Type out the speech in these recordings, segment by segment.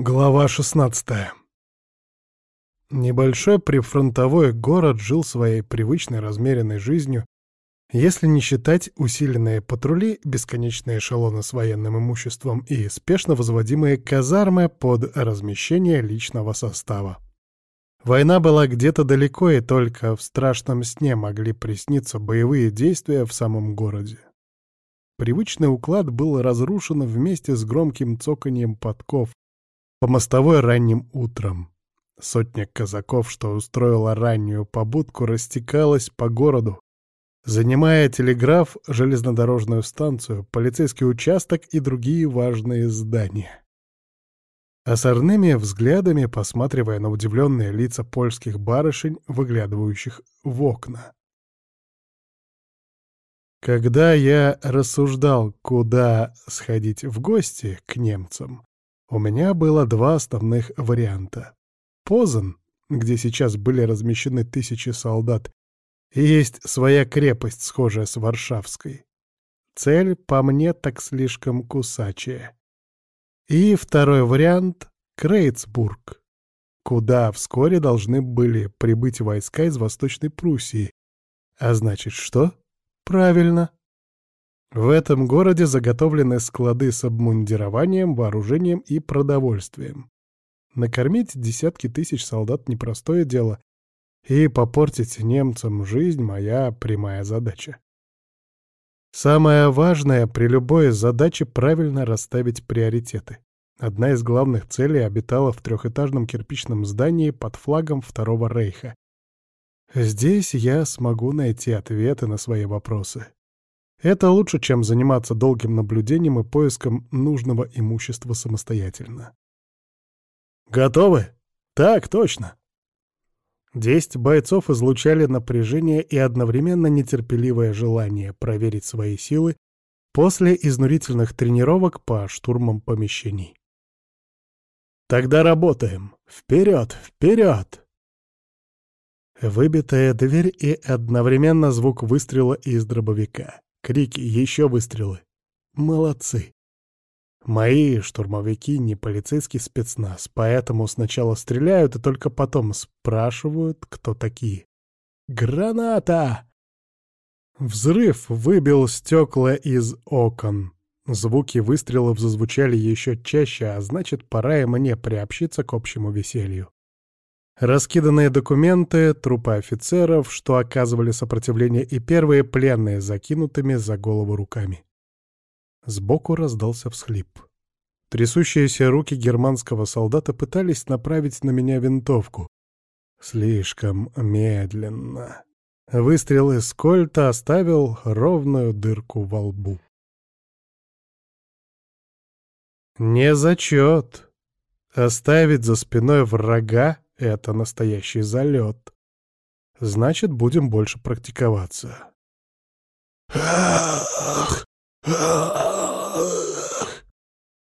Глава 16 Небольшой прифронтовой город жил своей привычной размеренной жизнью, если не считать усиленные патрули, бесконечные эшелоны с военным имуществом и спешно возводимые казармы под размещение личного состава. Война была где-то далеко, и только в страшном сне могли присниться боевые действия в самом городе. Привычный уклад был разрушен вместе с громким цоканьем подков, по мостовой ранним утром. Сотня казаков, что устроила раннюю побудку, растекалась по городу, занимая телеграф, железнодорожную станцию, полицейский участок и другие важные здания. Осорными взглядами посматривая на удивленные лица польских барышень, выглядывающих в окна. Когда я рассуждал, куда сходить в гости к немцам, у меня было два основных варианта. Позан, где сейчас были размещены тысячи солдат, и есть своя крепость, схожая с Варшавской. Цель, по мне, так слишком кусачая. И второй вариант — Крейцбург, куда вскоре должны были прибыть войска из Восточной Пруссии. А значит, что? Правильно, в этом городе заготовлены склады с обмундированием, вооружением и продовольствием. Накормить десятки тысяч солдат — непростое дело, и попортить немцам жизнь — моя прямая задача. Самое важное при любой задаче — правильно расставить приоритеты. Одна из главных целей обитала в трехэтажном кирпичном здании под флагом Второго Рейха. Здесь я смогу найти ответы на свои вопросы. Это лучше, чем заниматься долгим наблюдением и поиском нужного имущества самостоятельно. «Готовы?» «Так, точно!» Десять бойцов излучали напряжение и одновременно нетерпеливое желание проверить свои силы после изнурительных тренировок по штурмам помещений. «Тогда работаем! Вперед! Вперед!» Выбитая дверь и одновременно звук выстрела из дробовика. Крики, еще выстрелы. Молодцы. Мои штурмовики не полицейский спецназ, поэтому сначала стреляют и только потом спрашивают, кто такие. «Граната!» Взрыв выбил стекла из окон. Звуки выстрелов зазвучали еще чаще, а значит, пора и мне приобщиться к общему веселью. Раскиданные документы, трупы офицеров, что оказывали сопротивление, и первые пленные закинутыми за голову руками. Сбоку раздался всхлип. Трясущиеся руки германского солдата пытались направить на меня винтовку. Слишком медленно. Выстрел из кольта оставил ровную дырку во лбу. Не зачет. Оставить за спиной врага это настоящий залет. Значит, будем больше практиковаться.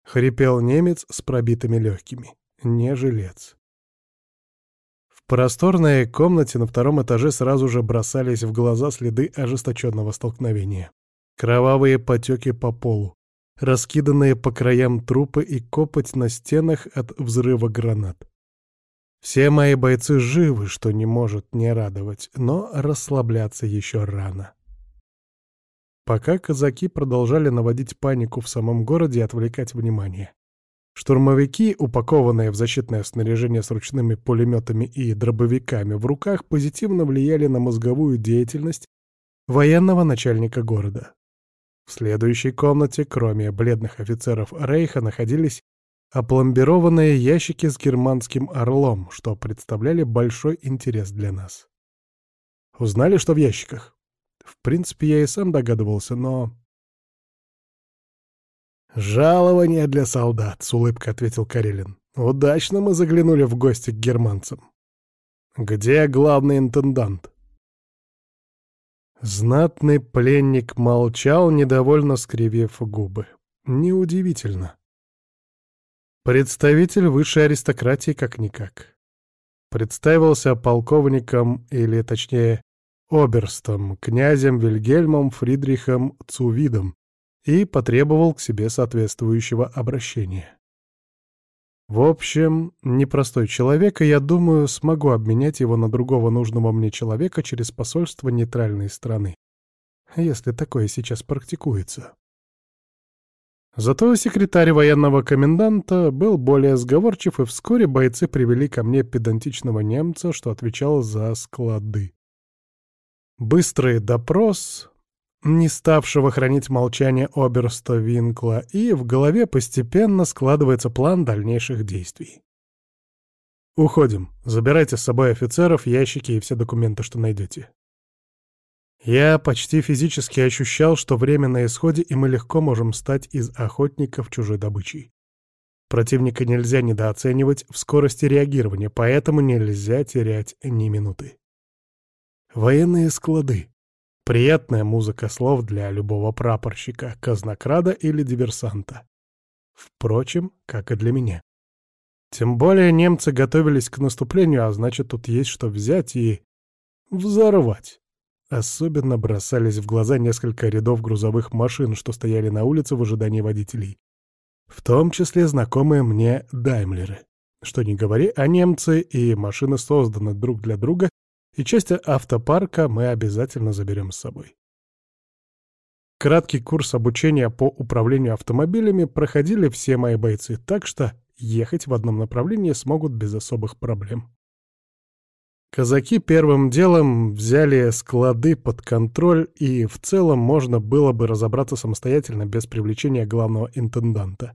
Хрипел немец с пробитыми легкими. Не жилец. В просторной комнате на втором этаже сразу же бросались в глаза следы ожесточенного столкновения. Кровавые потеки по полу, раскиданные по краям трупы и копоть на стенах от взрыва гранат. Все мои бойцы живы, что не может не радовать, но расслабляться еще рано. Пока казаки продолжали наводить панику в самом городе и отвлекать внимание. Штурмовики, упакованные в защитное снаряжение с ручными пулеметами и дробовиками в руках, позитивно влияли на мозговую деятельность военного начальника города. В следующей комнате, кроме бледных офицеров Рейха, находились опломбированные ящики с германским орлом, что представляли большой интерес для нас. Узнали, что в ящиках? В принципе, я и сам догадывался, но... «Жалование для солдат», — с улыбкой ответил Карелин. «Удачно мы заглянули в гости к германцам». «Где главный интендант?» Знатный пленник молчал, недовольно скривив губы. Неудивительно. Представитель высшей аристократии как-никак. Представился полковником, или точнее, оберстом, князем Вильгельмом Фридрихом Цувидом и потребовал к себе соответствующего обращения. В общем, непростой человек, и я думаю, смогу обменять его на другого нужного мне человека через посольство нейтральной страны. Если такое сейчас практикуется. Зато секретарь военного коменданта был более сговорчив, и вскоре бойцы привели ко мне педантичного немца, что отвечал за склады. Быстрый допрос, не ставшего хранить молчание оберста Винкла, и в голове постепенно складывается план дальнейших действий. «Уходим. Забирайте с собой офицеров, ящики и все документы, что найдете. Я почти физически ощущал, что время на исходе, и мы легко можем стать из охотников чужой добычей. Противника нельзя недооценивать в скорости реагирования, поэтому нельзя терять ни минуты. Военные склады. Приятная музыка слов для любого прапорщика, казнокрада или диверсанта. Впрочем, как и для меня. Тем более немцы готовились к наступлению, а значит, тут есть что взять и... взорвать. Особенно бросались в глаза несколько рядов грузовых машин, что стояли на улице в ожидании водителей. В том числе знакомые мне Даймлеры. Что ни говори, а немцы и машины созданы друг для друга, и часть автопарка мы обязательно заберем с собой. Краткий курс обучения по управлению автомобилями проходили все мои бойцы, так что ехать в одном направлении смогут без особых проблем. Казаки первым делом взяли склады под контроль, и в целом можно было бы разобраться самостоятельно без привлечения главного интенданта.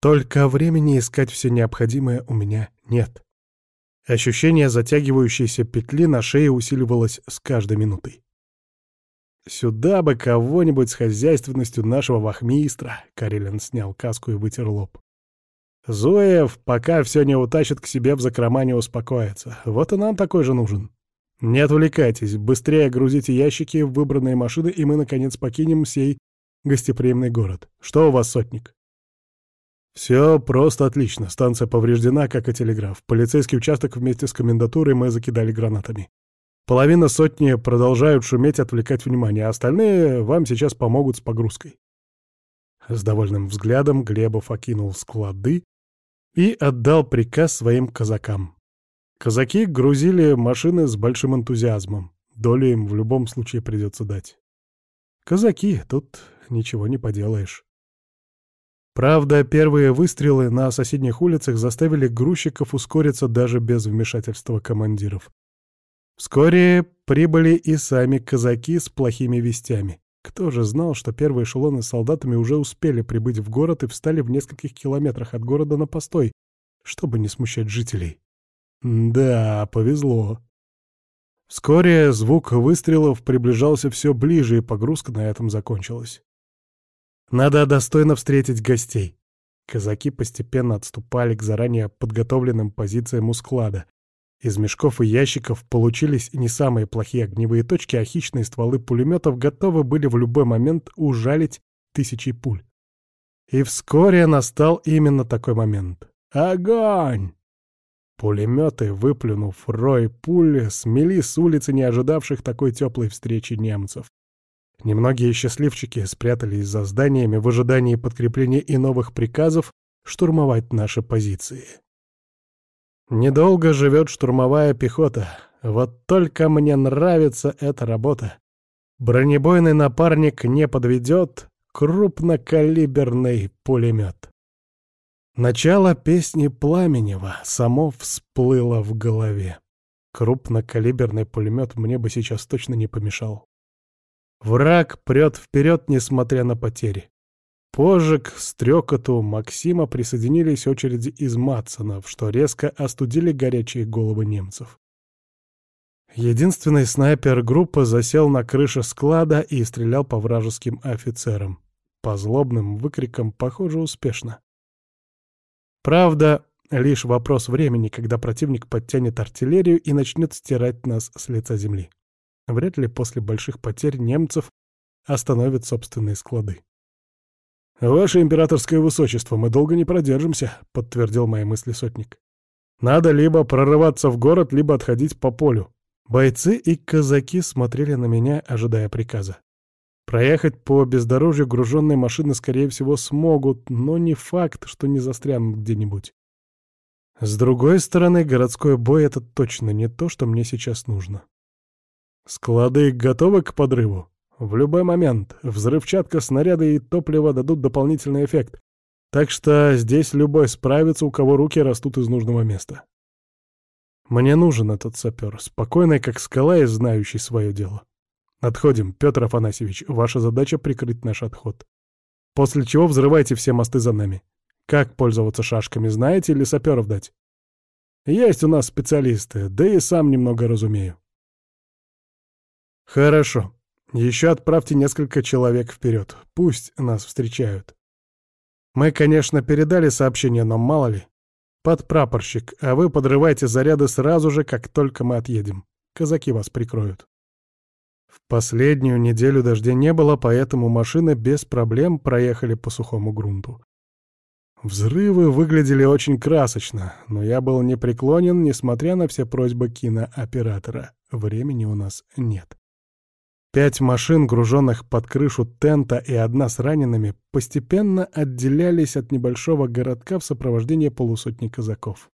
Только времени искать все необходимое у меня нет. Ощущение затягивающейся петли на шее усиливалось с каждой минутой. «Сюда бы кого-нибудь с хозяйственностью нашего вахмистра!» — Карелин снял каску и вытер лоб. Зуев, пока все не утащит к себе в закрома, не успокоится. Вот и нам такой же нужен. Не отвлекайтесь, быстрее грузите ящики в выбранные машины, и мы, наконец, покинем сей гостеприимный город. Что у вас, сотник? Все просто отлично. Станция повреждена, как и телеграф. Полицейский участок вместе с комендатурой мы закидали гранатами. Половина сотни продолжают шуметь, отвлекать внимание, а остальные вам сейчас помогут с погрузкой. С довольным взглядом Глебов окинул склады, и отдал приказ своим казакам. Казаки грузили машины с большим энтузиазмом. Долю им в любом случае придется дать. Казаки, тут ничего не поделаешь. Правда, первые выстрелы на соседних улицах заставили грузчиков ускориться даже без вмешательства командиров. Вскоре прибыли и сами казаки с плохими вестями. Кто же знал, что первые эшелоны с солдатами уже успели прибыть в город и встали в нескольких километрах от города на постой, чтобы не смущать жителей? Да, повезло. Вскоре звук выстрелов приближался все ближе, и погрузка на этом закончилась. Надо достойно встретить гостей. Казаки постепенно отступали к заранее подготовленным позициям у склада, из мешков и ящиков получились не самые плохие огневые точки, а хищные стволы пулеметов готовы были в любой момент ужалить тысячи пуль. И вскоре настал именно такой момент. Огонь! Пулеметы, выплюнув рой пуль, смели с улицы не ожидавших такой теплой встречи немцев. Немногие счастливчики спрятались за зданиями в ожидании подкрепления и новых приказов штурмовать наши позиции. Недолго живет штурмовая пехота. Вот только мне нравится эта работа. Бронебойный напарник не подведет крупнокалиберный пулемет. Начало песни Пламенева само всплыло в голове. Крупнокалиберный пулемет мне бы сейчас точно не помешал. Враг прет вперед, несмотря на потери. Позже к стрекоту Максима присоединились очереди из Матсонов, что резко остудили горячие головы немцев. Единственный снайпер группы засел на крыше склада и стрелял по вражеским офицерам. По злобным выкрикам, похоже, успешно. Правда, лишь вопрос времени, когда противник подтянет артиллерию и начнет стирать нас с лица земли. Вряд ли после больших потерь немцев остановят собственные склады. «Ваше императорское высочество, мы долго не продержимся», — подтвердил мои мысли сотник. «Надо либо прорываться в город, либо отходить по полю». Бойцы и казаки смотрели на меня, ожидая приказа. Проехать по бездорожью груженные машины, скорее всего, смогут, но не факт, что не застрянут где-нибудь. С другой стороны, городской бой — это точно не то, что мне сейчас нужно. Склады готовы к подрыву? В любой момент. Взрывчатка, снаряды и топливо дадут дополнительный эффект. Так что здесь любой справится, у кого руки растут из нужного места. Мне нужен этот сапер, спокойный, как скала и знающий свое дело. Отходим, Петр Афанасьевич, ваша задача — прикрыть наш отход. После чего взрывайте все мосты за нами. Как пользоваться шашками, знаете или саперов дать? Есть у нас специалисты, да и сам немного разумею. Хорошо. Еще отправьте несколько человек вперед. Пусть нас встречают. Мы, конечно, передали сообщение, но мало ли. Подпрапорщик, а вы подрывайте заряды сразу же, как только мы отъедем. Казаки вас прикроют. В последнюю неделю дождя не было, поэтому машины без проблем проехали по сухому грунту. Взрывы выглядели очень красочно, но я был непреклонен, несмотря на все просьбы кинооператора. Времени у нас нет. Пять машин, груженных под крышу тента и одна с ранеными, постепенно отделялись от небольшого городка в сопровождении полусотни казаков.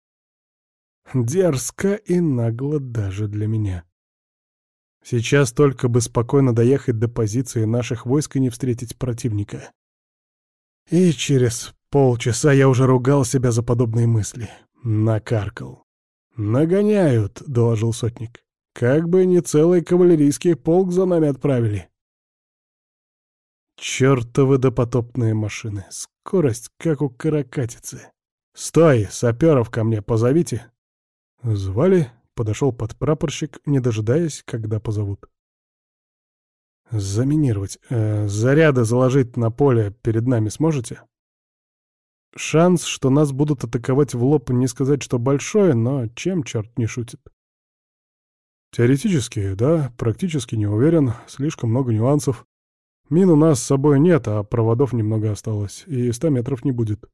Дерзко и нагло даже для меня. Сейчас только бы спокойно доехать до позиции наших войск и не встретить противника. И через полчаса я уже ругал себя за подобные мысли. Накаркал. «Нагоняют», — доложил сотник. «Как бы не целый кавалерийский полк за нами отправили». Чёртовы допотопные машины. Скорость, как у каракатицы. «Стой! Саперов ко мне позовите!» Звали, подошел подпрапорщик, не дожидаясь, когда позовут. «Заминировать. Э, заряды заложить на поле перед нами сможете?» Шанс, что нас будут атаковать в лоб, не сказать, что большой, но чем черт не шутит. Теоретически, да, практически не уверен, слишком много нюансов. Мин у нас с собой нет, а проводов немного осталось, и ста метров не будет.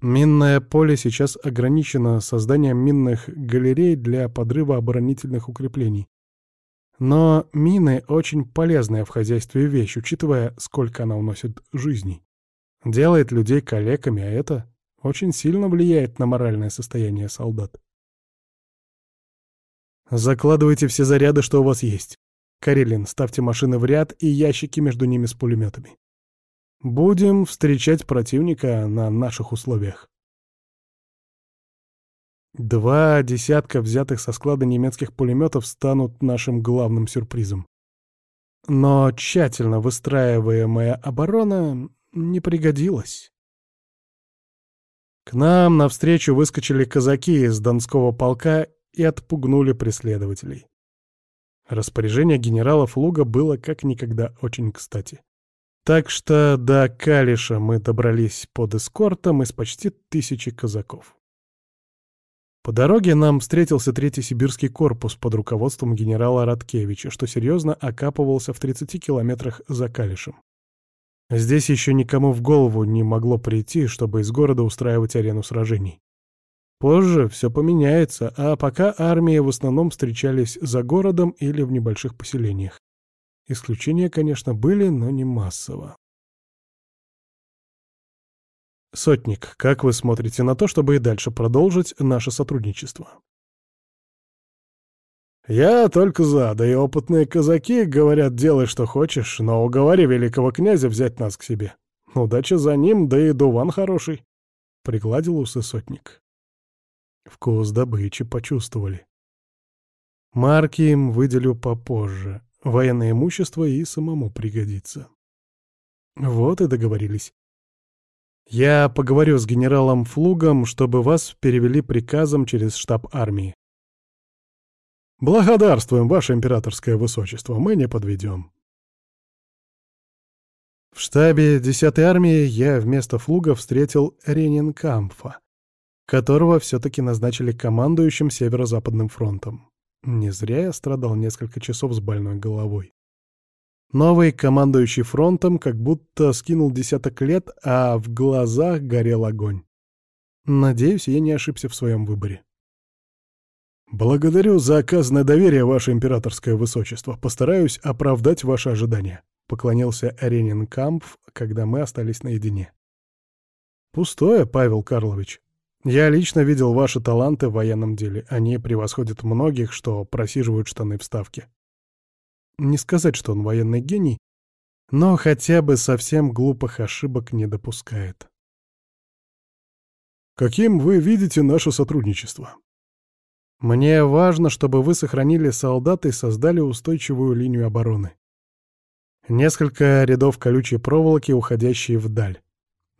Минное поле сейчас ограничено созданием минных галерей для подрыва оборонительных укреплений. Но мины — очень полезная в хозяйстве вещь, учитывая, сколько она уносит жизней. Делает людей калеками, а это очень сильно влияет на моральное состояние солдат. Закладывайте все заряды, что у вас есть. Карелин, ставьте машины в ряд и ящики между ними с пулеметами. Будем встречать противника на наших условиях. Два десятка взятых со склада немецких пулеметов станут нашим главным сюрпризом. Но тщательно выстраиваемая оборона не пригодилась. К нам навстречу выскочили казаки из Донского полка и отпугнули преследователей. Распоряжение генерала Флуга было как никогда очень кстати. Так что до Калиша мы добрались под эскортом из почти тысячи казаков. По дороге нам встретился третий сибирский корпус под руководством генерала Радкевича, что серьезно окапывался в 30 километрах за Калишем. Здесь еще никому в голову не могло прийти, чтобы из города устраивать арену сражений. Позже все поменяется, а пока армии в основном встречались за городом или в небольших поселениях. Исключения, конечно, были, но не массово. Сотник, как вы смотрите на то, чтобы и дальше продолжить наше сотрудничество? Я только за, да и опытные казаки говорят, делай что хочешь, но уговори великого князя взять нас к себе. Удача за ним, да и дуван хороший. Пригладил усы сотник. Вкус добычи почувствовали. Марки им выделю попозже. Военное имущество и самому пригодится. Вот и договорились. Я поговорю с генералом Флугом, чтобы вас перевели приказом через штаб армии. Благодарствуем, ваше императорское высочество, мы не подведем. В штабе 10-й армии я вместо Флуга встретил Ренинкампфа, которого все-таки назначили командующим Северо-Западным фронтом. Не зря я страдал несколько часов с больной головой. Новый командующий фронтом как будто скинул десяток лет, а в глазах горел огонь. Надеюсь, я не ошибся в своем выборе. «Благодарю за оказанное доверие, ваше императорское высочество. Постараюсь оправдать ваши ожидания», — поклонился Ренин Кампф, когда мы остались наедине. «Пустое, Павел Карлович. Я лично видел ваши таланты в военном деле. Они превосходят многих, что просиживают штаны в ставке. Не сказать, что он военный гений, но хотя бы совсем глупых ошибок не допускает. Каким вы видите наше сотрудничество? Мне важно, чтобы вы сохранили солдат и создали устойчивую линию обороны. Несколько рядов колючей проволоки, уходящие вдаль.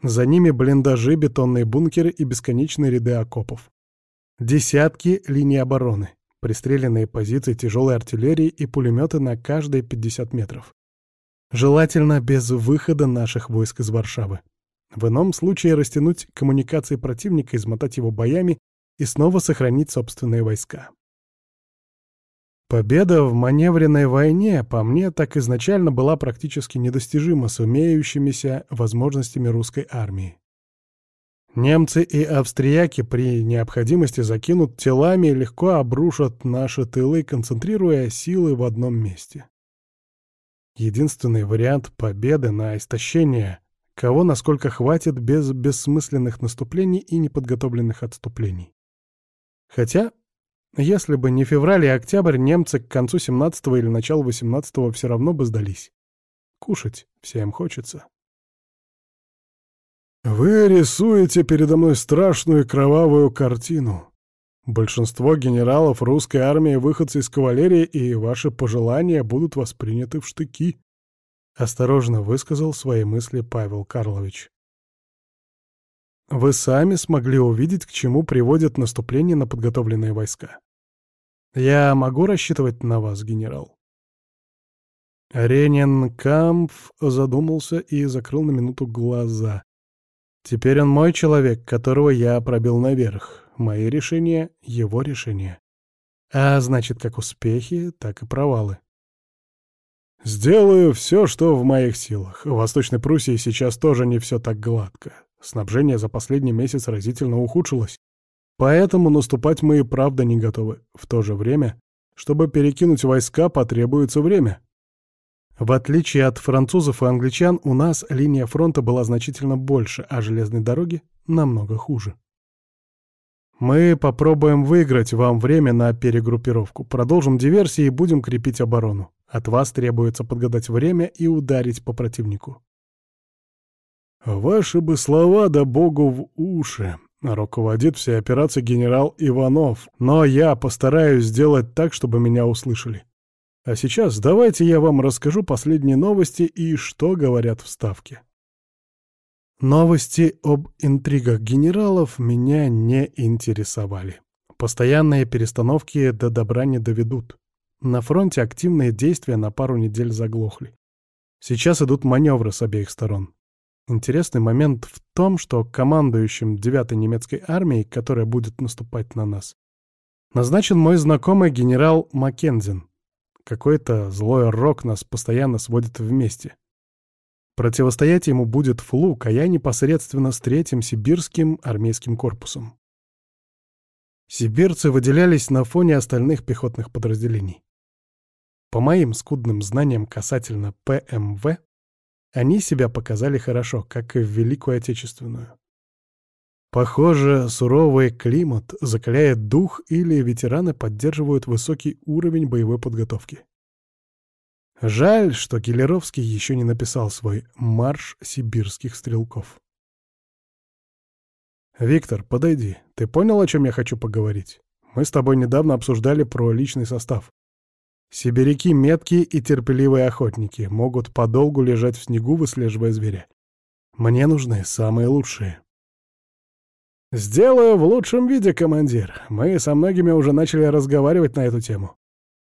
За ними блиндажи, бетонные бункеры и бесконечные ряды окопов. Десятки линий обороны, пристреленные позиции тяжелой артиллерии и пулеметы на каждые 50 метров. Желательно без выхода наших войск из Варшавы. В ином случае растянуть коммуникации противника, измотать его боями и снова сохранить собственные войска. Победа в маневренной войне, по мне, так изначально была практически недостижима с имеющимися возможностями русской армии. Немцы и австрияки при необходимости закинут телами и легко обрушат наши тылы, концентрируя силы в одном месте. Единственный вариант победы на истощение, кого насколько хватит без бессмысленных наступлений и неподготовленных отступлений. Хотя если бы не февраль и октябрь, немцы к концу 17-го или началу 18-го все равно бы сдались. Кушать всем хочется. Вы рисуете передо мной страшную кровавую картину. Большинство генералов русской армии — выходцы из кавалерии, и ваши пожелания будут восприняты в штыки. Осторожно высказал свои мысли Павел Карлович. Вы сами смогли увидеть, к чему приводит наступление на подготовленные войска. Я могу рассчитывать на вас, генерал?» Ренин Кампф задумался и закрыл на минуту глаза. «Теперь он мой человек, которого я пробил наверх. Мои решения — его решения. А значит, как успехи, так и провалы. Сделаю все, что в моих силах. В Восточной Пруссии сейчас тоже не все так гладко. Снабжение за последний месяц разительно ухудшилось. Поэтому наступать мы и правда не готовы. В то же время, чтобы перекинуть войска, потребуется время. В отличие от французов и англичан, у нас линия фронта была значительно больше, а железные дороги намного хуже. Мы попробуем выиграть вам время на перегруппировку, продолжим диверсии и будем крепить оборону. От вас требуется подгадать время и ударить по противнику. Ваши бы слова да богу в уши. Руководит всей операцией генерал Иванов, но я постараюсь сделать так, чтобы меня услышали. А сейчас давайте я вам расскажу последние новости и что говорят в Ставке. Новости об интригах генералов меня не интересовали. Постоянные перестановки до добра не доведут. На фронте активные действия на пару недель заглохли. Сейчас идут маневры с обеих сторон. Интересный момент в том, что командующим 9-й немецкой армией, которая будет наступать на нас, назначен мой знакомый генерал Маккензин. Какой-то злой рок нас постоянно сводит вместе. Противостоять ему будет Флук, а я непосредственно с третьим сибирским армейским корпусом. Сибирцы выделялись на фоне остальных пехотных подразделений. По моим скудным знаниям касательно ПМВ, они себя показали хорошо, как и в Великую Отечественную. Похоже, суровый климат закаляет дух или ветераны поддерживают высокий уровень боевой подготовки. Жаль, что Гелеровский еще не написал свой «Марш сибирских стрелков». «Виктор, подойди. Ты понял, о чем я хочу поговорить? Мы с тобой недавно обсуждали про личный состав. Сибиряки меткие и терпеливые охотники, могут подолгу лежать в снегу, выслеживая зверя. Мне нужны самые лучшие. «Сделаю в лучшем виде, командир. Мы со многими уже начали разговаривать на эту тему.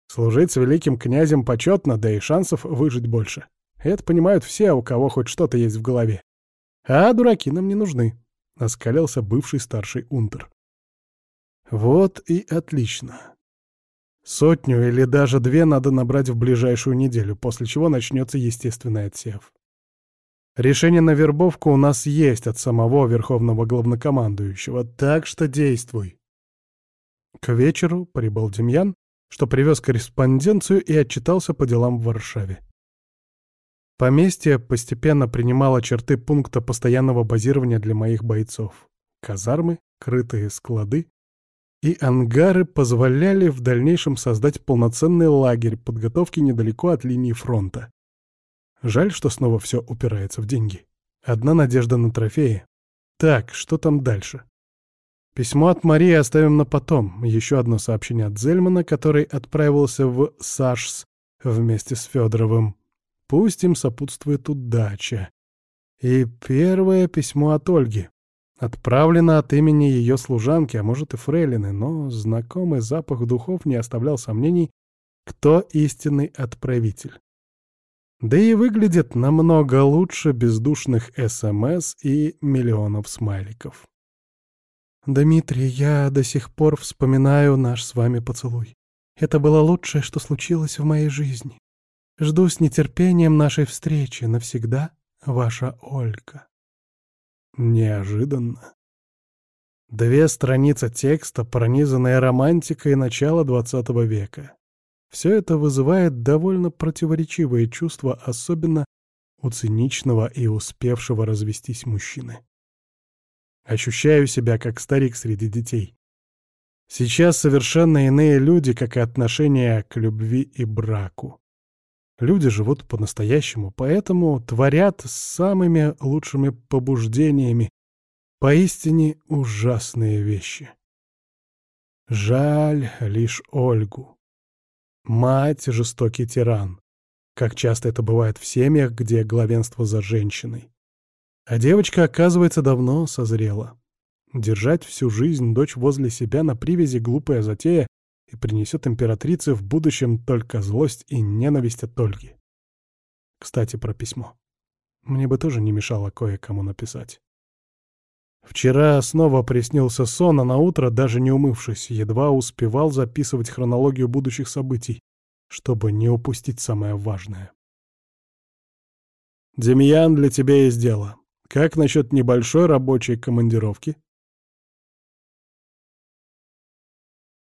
Служить с великим князем почетно, да и шансов выжить больше. Это понимают все, у кого хоть что-то есть в голове. А дураки нам не нужны», — оскалился бывший старший унтер. «Вот и отлично. Сотню или даже две надо набрать в ближайшую неделю, после чего начнется естественный отсев. Решение на вербовку у нас есть от самого верховного главнокомандующего, так что действуй. К вечеру прибыл Демьян, что привез корреспонденцию и отчитался по делам в Варшаве. Поместье постепенно принимало черты пункта постоянного базирования для моих бойцов. Казармы, крытые склады и ангары позволяли в дальнейшем создать полноценный лагерь подготовки недалеко от линии фронта. Жаль, что снова все упирается в деньги. Одна надежда на трофеи. Так, что там дальше? Письмо от Марии оставим на потом. Еще одно сообщение от Зельмана, который отправился в Сашс вместе с Федоровым. Пусть им сопутствует удача. И первое письмо от Ольги. Отправлено от имени ее служанки, а может и фрейлины, но знакомый запах духов не оставлял сомнений, кто истинный отправитель. Да и выглядит намного лучше бездушных СМС и миллионов смайликов. «Дмитрий, я до сих пор вспоминаю наш с вами поцелуй. Это было лучшее, что случилось в моей жизни. Жду с нетерпением нашей встречи. Навсегда ваша Ольга». Неожиданно. Две страницы текста, пронизанные романтикой начала XX века. Все это вызывает довольно противоречивые чувства, особенно у циничного и успевшего развестись мужчины. Ощущаю себя как старик среди детей. Сейчас совершенно иные люди, как и отношения к любви и браку. Люди живут по-настоящему, поэтому творят с самыми лучшими побуждениями поистине ужасные вещи. Жаль лишь Ольгу. Мать — жестокий тиран. Как часто это бывает в семьях, где главенство за женщиной. А девочка, оказывается, давно созрела. Держать всю жизнь дочь возле себя на привязи — глупая затея и принесет императрице в будущем только злость и ненависть от Ольги. Кстати, про письмо. Мне бы тоже не мешало кое-кому написать. Вчера снова приснился сон, а на утро, даже не умывшись, едва успевал записывать хронологию будущих событий, чтобы не упустить самое важное. «Демьян, для тебя есть дело. Как насчет небольшой рабочей командировки?»